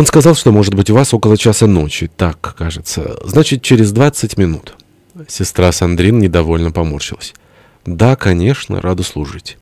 Он сказал, что может быть у вас около часа ночи. Так, кажется. Значит, через 20 минут. Сестра Сандрин недовольно поморщилась. Да, конечно, рада служить.